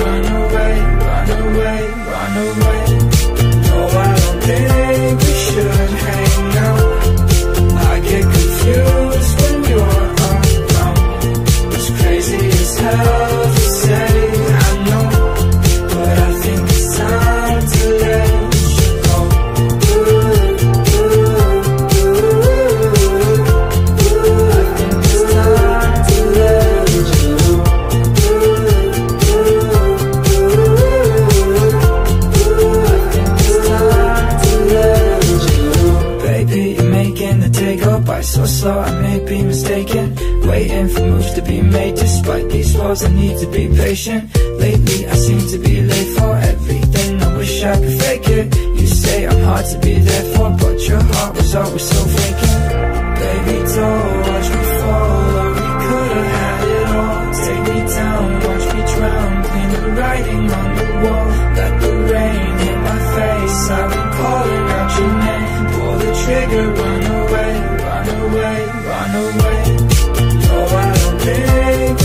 run away, run away, run away. No, I don't think making the takeoff by so slow I may be mistaken. Waiting for moves to be made despite these flaws I need to be patient. Lately I seem to be late for everything. I wish I could fake it. You say I'm hard to be there for But your heart was always so vacant Baby don't watch me fall. Or we could've had it all. Take me down, watch me drown. Clean the writing on the wall. Let the rain hit my face. I've been calling out your name. Pull the trigger away, run away. No, I don't think.